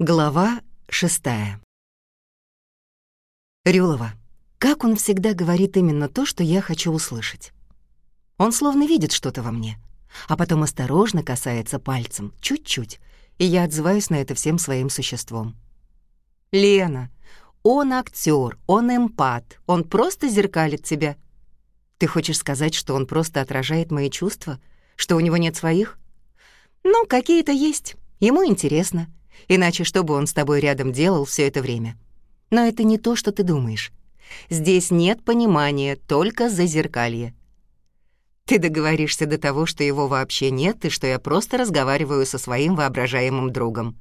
Глава шестая. Рюлова. Как он всегда говорит именно то, что я хочу услышать. Он словно видит что-то во мне, а потом осторожно касается пальцем, чуть-чуть, и я отзываюсь на это всем своим существом. «Лена, он актер, он эмпат, он просто зеркалит тебя. Ты хочешь сказать, что он просто отражает мои чувства, что у него нет своих? Ну, какие-то есть, ему интересно». Иначе что бы он с тобой рядом делал все это время? Но это не то, что ты думаешь. Здесь нет понимания, только зазеркалье. Ты договоришься до того, что его вообще нет, и что я просто разговариваю со своим воображаемым другом.